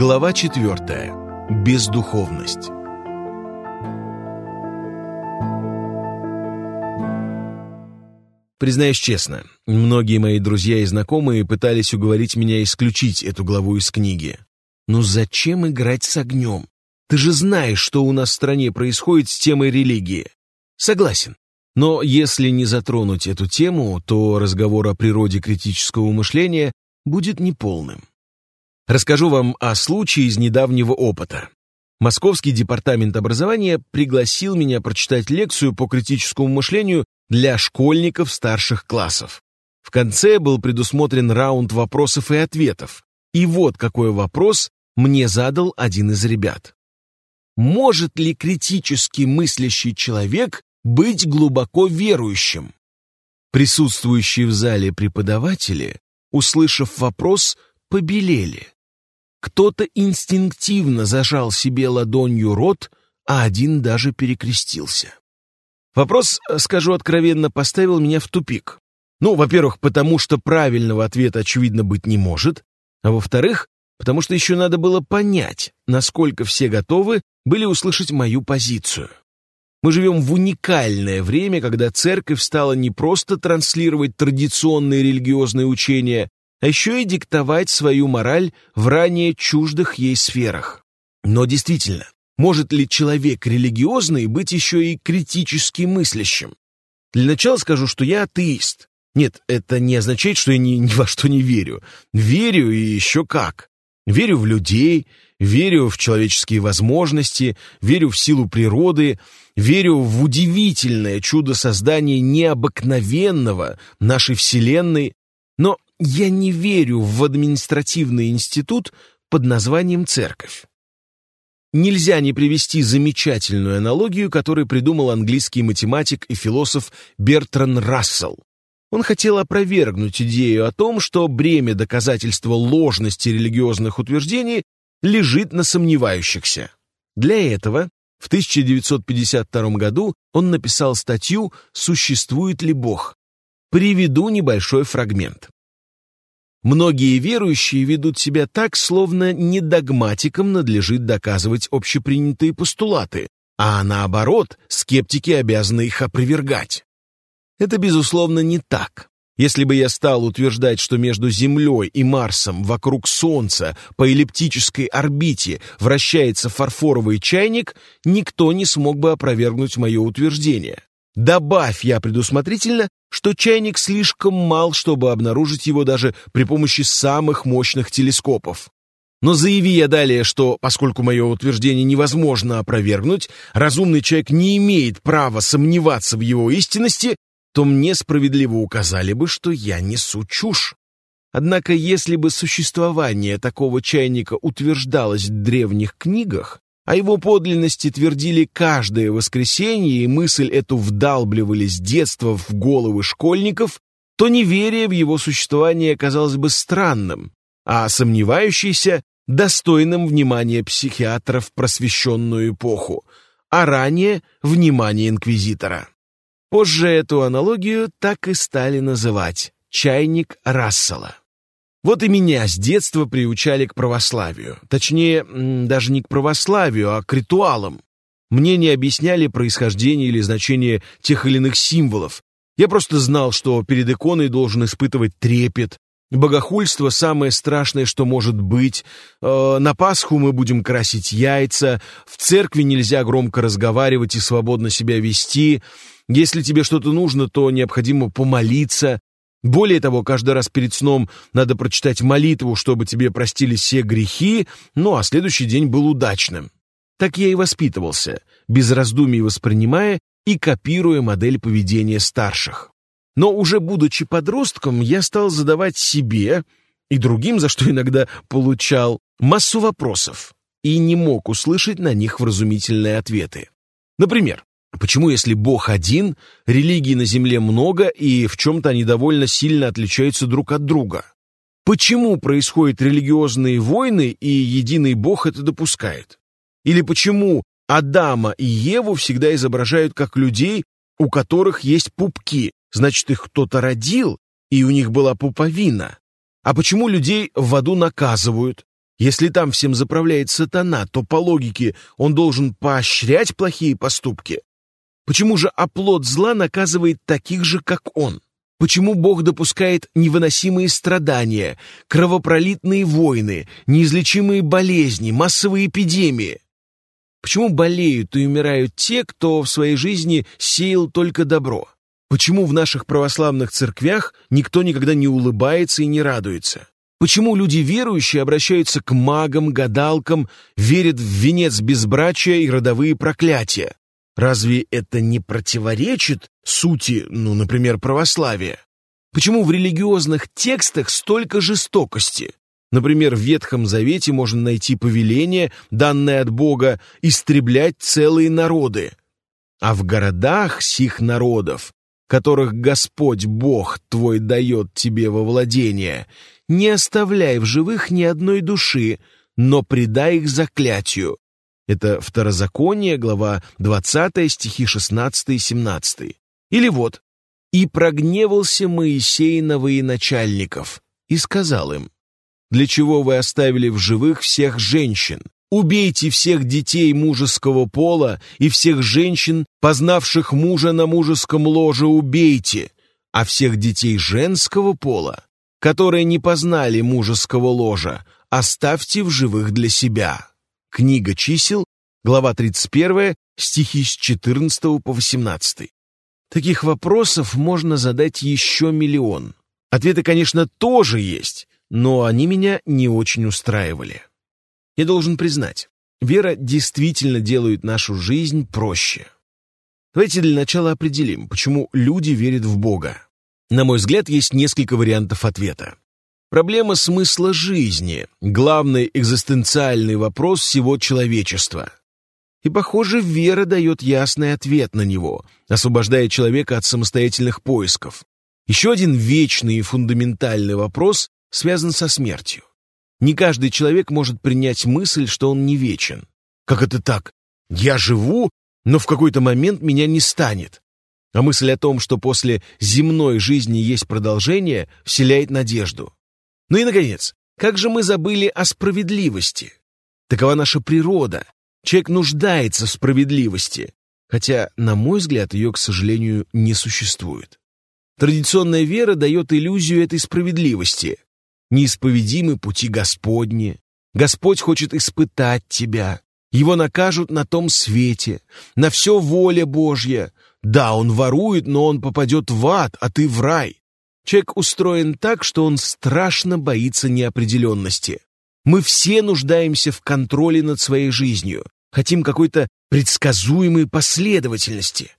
Глава 4. Бездуховность. Признаюсь честно, многие мои друзья и знакомые пытались уговорить меня исключить эту главу из книги. Но зачем играть с огнем? Ты же знаешь, что у нас в стране происходит с темой религии. Согласен. Но если не затронуть эту тему, то разговор о природе критического мышления будет неполным. Расскажу вам о случае из недавнего опыта. Московский департамент образования пригласил меня прочитать лекцию по критическому мышлению для школьников старших классов. В конце был предусмотрен раунд вопросов и ответов. И вот какой вопрос мне задал один из ребят. Может ли критически мыслящий человек быть глубоко верующим? Присутствующие в зале преподаватели, услышав вопрос, побелели. Кто-то инстинктивно зажал себе ладонью рот, а один даже перекрестился. Вопрос, скажу откровенно, поставил меня в тупик. Ну, во-первых, потому что правильного ответа, очевидно, быть не может, а во-вторых, потому что еще надо было понять, насколько все готовы были услышать мою позицию. Мы живем в уникальное время, когда церковь стала не просто транслировать традиционные религиозные учения, а еще и диктовать свою мораль в ранее чуждых ей сферах. Но действительно, может ли человек религиозный быть еще и критически мыслящим? Для начала скажу, что я атеист. Нет, это не означает, что я ни, ни во что не верю. Верю и еще как. Верю в людей, верю в человеческие возможности, верю в силу природы, верю в удивительное чудо создания необыкновенного нашей Вселенной, но я не верю в административный институт под названием «церковь». Нельзя не привести замечательную аналогию, которую придумал английский математик и философ Бертран Рассел. Он хотел опровергнуть идею о том, что бремя доказательства ложности религиозных утверждений лежит на сомневающихся. Для этого в 1952 году он написал статью «Существует ли Бог?». Приведу небольшой фрагмент. Многие верующие ведут себя так, словно не догматикам надлежит доказывать общепринятые постулаты, а наоборот, скептики обязаны их опровергать. Это, безусловно, не так. Если бы я стал утверждать, что между Землей и Марсом вокруг Солнца по эллиптической орбите вращается фарфоровый чайник, никто не смог бы опровергнуть мое утверждение. Добавь я предусмотрительно, что чайник слишком мал, чтобы обнаружить его даже при помощи самых мощных телескопов. Но заяви я далее, что, поскольку мое утверждение невозможно опровергнуть, разумный человек не имеет права сомневаться в его истинности, то мне справедливо указали бы, что я несу чушь. Однако, если бы существование такого чайника утверждалось в древних книгах, о его подлинности твердили каждое воскресенье, и мысль эту вдалбливали с детства в головы школьников, то неверие в его существование казалось бы странным, а сомневающийся — достойным внимания психиатров в просвещенную эпоху, а ранее — внимания инквизитора. Позже эту аналогию так и стали называть «чайник Рассела». Вот и меня с детства приучали к православию. Точнее, даже не к православию, а к ритуалам. Мне не объясняли происхождение или значение тех или иных символов. Я просто знал, что перед иконой должен испытывать трепет. Богохульство – самое страшное, что может быть. Э, на Пасху мы будем красить яйца. В церкви нельзя громко разговаривать и свободно себя вести. Если тебе что-то нужно, то необходимо помолиться. Более того, каждый раз перед сном надо прочитать молитву, чтобы тебе простили все грехи, ну а следующий день был удачным. Так я и воспитывался, без раздумий воспринимая и копируя модель поведения старших. Но уже будучи подростком, я стал задавать себе и другим, за что иногда получал, массу вопросов и не мог услышать на них вразумительные ответы. Например, Почему, если Бог один, религий на земле много, и в чем-то они довольно сильно отличаются друг от друга? Почему происходят религиозные войны, и единый Бог это допускает? Или почему Адама и Еву всегда изображают как людей, у которых есть пупки, значит, их кто-то родил, и у них была пуповина? А почему людей в аду наказывают? Если там всем заправляет сатана, то по логике он должен поощрять плохие поступки. Почему же оплот зла наказывает таких же, как он? Почему Бог допускает невыносимые страдания, кровопролитные войны, неизлечимые болезни, массовые эпидемии? Почему болеют и умирают те, кто в своей жизни сеял только добро? Почему в наших православных церквях никто никогда не улыбается и не радуется? Почему люди верующие обращаются к магам, гадалкам, верят в венец безбрачия и родовые проклятия? Разве это не противоречит сути, ну, например, православия? Почему в религиозных текстах столько жестокости? Например, в Ветхом Завете можно найти повеление, данное от Бога, истреблять целые народы. А в городах сих народов, которых Господь Бог твой дает тебе во владение, не оставляй в живых ни одной души, но предай их заклятию. Это Второзаконие, глава 20, стихи 16 и 17. Или вот, «И прогневался Моисей на военачальников, и сказал им, «Для чего вы оставили в живых всех женщин? Убейте всех детей мужеского пола и всех женщин, познавших мужа на мужеском ложе, убейте, а всех детей женского пола которые не познали мужеского ложа, оставьте в живых для себя. Книга чисел, глава 31, стихи с 14 по 18. Таких вопросов можно задать еще миллион. Ответы, конечно, тоже есть, но они меня не очень устраивали. Я должен признать, вера действительно делает нашу жизнь проще. Давайте для начала определим, почему люди верят в Бога. На мой взгляд, есть несколько вариантов ответа. Проблема смысла жизни – главный экзистенциальный вопрос всего человечества. И, похоже, вера дает ясный ответ на него, освобождая человека от самостоятельных поисков. Еще один вечный и фундаментальный вопрос связан со смертью. Не каждый человек может принять мысль, что он не вечен. Как это так? Я живу, но в какой-то момент меня не станет. А мысль о том, что после земной жизни есть продолжение, вселяет надежду. Ну и, наконец, как же мы забыли о справедливости? Такова наша природа. Человек нуждается в справедливости, хотя, на мой взгляд, ее, к сожалению, не существует. Традиционная вера дает иллюзию этой справедливости. Неисповедимы пути Господни. Господь хочет испытать тебя. Его накажут на том свете. На все воля Божья. Да, он ворует, но он попадет в ад, а ты в рай. Человек устроен так, что он страшно боится неопределенности. Мы все нуждаемся в контроле над своей жизнью, хотим какой-то предсказуемой последовательности.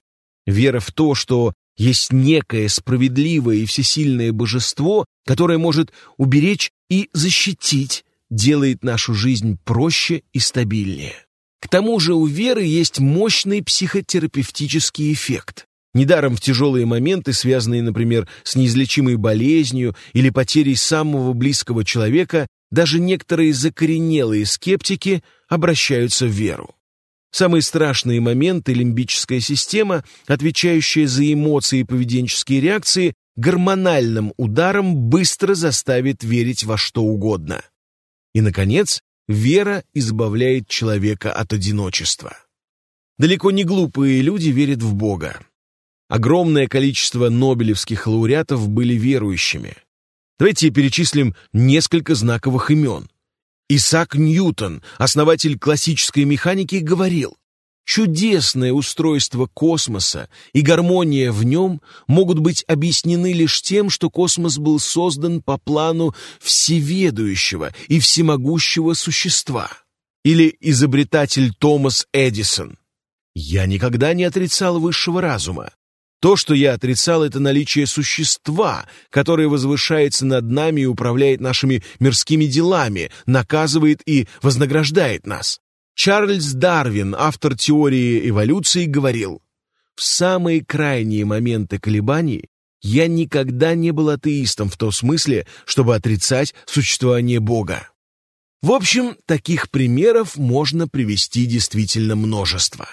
Вера в то, что есть некое справедливое и всесильное божество, которое может уберечь и защитить, делает нашу жизнь проще и стабильнее. К тому же у веры есть мощный психотерапевтический эффект. Недаром в тяжелые моменты, связанные, например, с неизлечимой болезнью или потерей самого близкого человека, даже некоторые закоренелые скептики обращаются в веру. Самые страшные моменты лимбическая система, отвечающая за эмоции и поведенческие реакции, гормональным ударом быстро заставит верить во что угодно. И, наконец, Вера избавляет человека от одиночества. Далеко не глупые люди верят в Бога. Огромное количество нобелевских лауреатов были верующими. Давайте перечислим несколько знаковых имен. Исаак Ньютон, основатель классической механики, говорил, Чудесное устройство космоса и гармония в нем могут быть объяснены лишь тем, что космос был создан по плану всеведущего и всемогущего существа. Или изобретатель Томас Эдисон. Я никогда не отрицал высшего разума. То, что я отрицал, это наличие существа, которое возвышается над нами и управляет нашими мирскими делами, наказывает и вознаграждает нас. Чарльз Дарвин, автор теории эволюции, говорил, «В самые крайние моменты колебаний я никогда не был атеистом в том смысле, чтобы отрицать существование Бога». В общем, таких примеров можно привести действительно множество.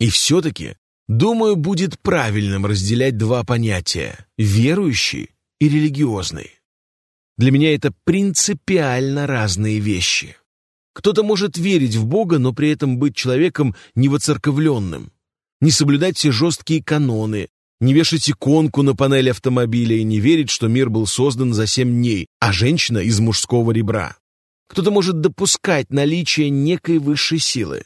И все-таки, думаю, будет правильным разделять два понятия – верующий и религиозный. Для меня это принципиально разные вещи. Кто-то может верить в Бога, но при этом быть человеком невоцерковленным, не соблюдать все жесткие каноны, не вешать иконку на панели автомобиля и не верить, что мир был создан за семь дней, а женщина из мужского ребра. Кто-то может допускать наличие некой высшей силы.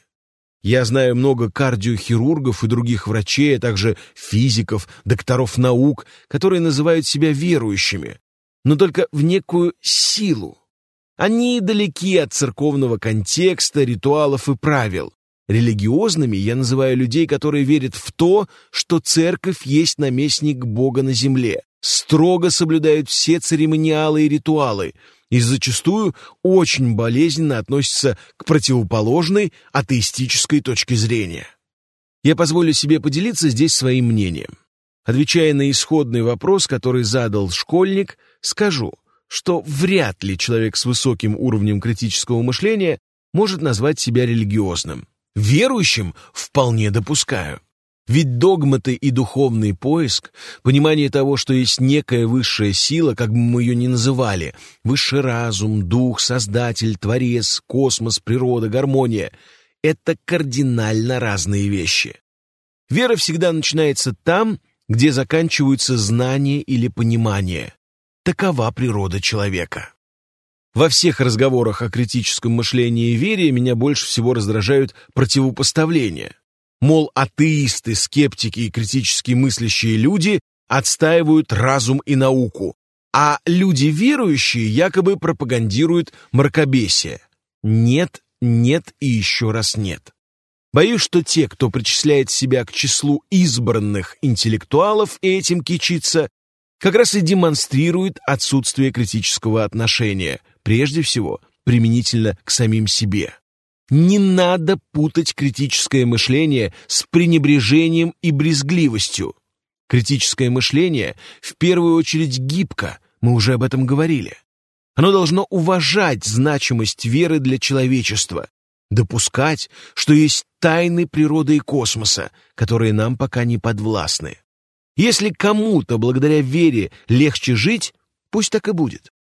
Я знаю много кардиохирургов и других врачей, а также физиков, докторов наук, которые называют себя верующими, но только в некую силу. Они далеки от церковного контекста, ритуалов и правил. Религиозными я называю людей, которые верят в то, что церковь есть наместник Бога на земле, строго соблюдают все церемониалы и ритуалы и зачастую очень болезненно относятся к противоположной атеистической точке зрения. Я позволю себе поделиться здесь своим мнением. Отвечая на исходный вопрос, который задал школьник, скажу, что вряд ли человек с высоким уровнем критического мышления может назвать себя религиозным. Верующим вполне допускаю. Ведь догматы и духовный поиск, понимание того, что есть некая высшая сила, как бы мы ее ни называли, высший разум, дух, создатель, творец, космос, природа, гармония — это кардинально разные вещи. Вера всегда начинается там, где заканчиваются знания или понимание. Такова природа человека. Во всех разговорах о критическом мышлении и вере меня больше всего раздражают противопоставления. Мол, атеисты, скептики и критически мыслящие люди отстаивают разум и науку, а люди верующие якобы пропагандируют мракобесие. Нет, нет и еще раз нет. Боюсь, что те, кто причисляет себя к числу избранных интеллектуалов и этим кичится, как раз и демонстрирует отсутствие критического отношения, прежде всего применительно к самим себе. Не надо путать критическое мышление с пренебрежением и брезгливостью. Критическое мышление в первую очередь гибко, мы уже об этом говорили. Оно должно уважать значимость веры для человечества, допускать, что есть тайны природы и космоса, которые нам пока не подвластны. Если кому-то благодаря вере легче жить, пусть так и будет.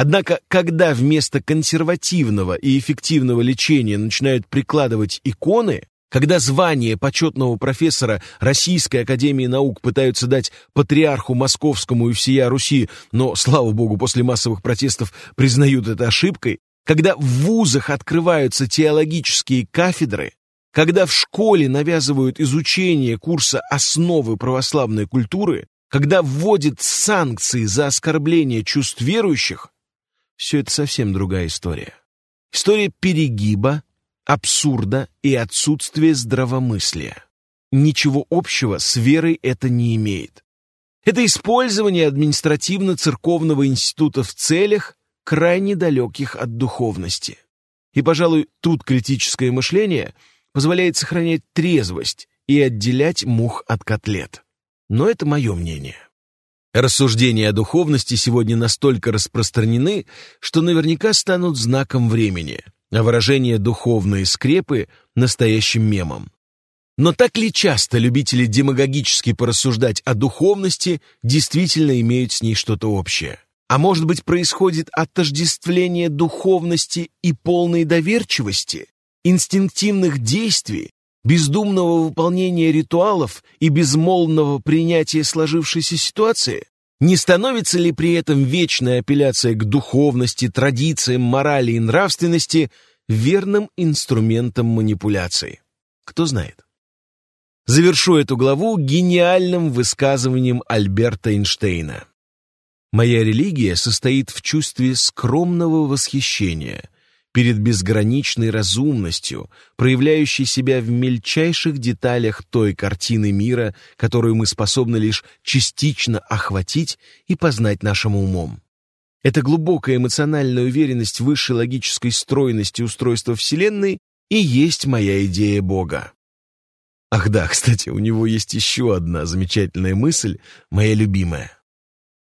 Однако, когда вместо консервативного и эффективного лечения начинают прикладывать иконы, когда звание почетного профессора Российской Академии Наук пытаются дать патриарху Московскому и всея Руси, но, слава богу, после массовых протестов признают это ошибкой, когда в вузах открываются теологические кафедры, когда в школе навязывают изучение курса «Основы православной культуры», когда вводят санкции за оскорбление чувств верующих, все это совсем другая история. История перегиба, абсурда и отсутствия здравомыслия. Ничего общего с верой это не имеет. Это использование административно-церковного института в целях, крайне далеких от духовности. И, пожалуй, тут критическое мышление позволяет сохранять трезвость и отделять мух от котлет. Но это мое мнение. Рассуждения о духовности сегодня настолько распространены, что наверняка станут знаком времени, а выражение «духовные скрепы» — настоящим мемом. Но так ли часто любители демагогически порассуждать о духовности действительно имеют с ней что-то общее? А может быть, происходит отождествление духовности и полной доверчивости, инстинктивных действий, бездумного выполнения ритуалов и безмолвного принятия сложившейся ситуации? Не становится ли при этом вечная апелляция к духовности, традициям, морали и нравственности верным инструментом манипуляции? Кто знает. Завершу эту главу гениальным высказыванием Альберта Эйнштейна. «Моя религия состоит в чувстве скромного восхищения – перед безграничной разумностью, проявляющей себя в мельчайших деталях той картины мира, которую мы способны лишь частично охватить и познать нашим умом. Эта глубокая эмоциональная уверенность высшей логической стройности устройства Вселенной и есть моя идея Бога. Ах да, кстати, у него есть еще одна замечательная мысль, моя любимая.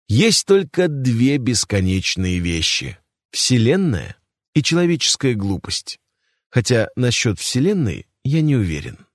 Есть только две бесконечные вещи — Вселенная и человеческая глупость. Хотя насчет Вселенной я не уверен.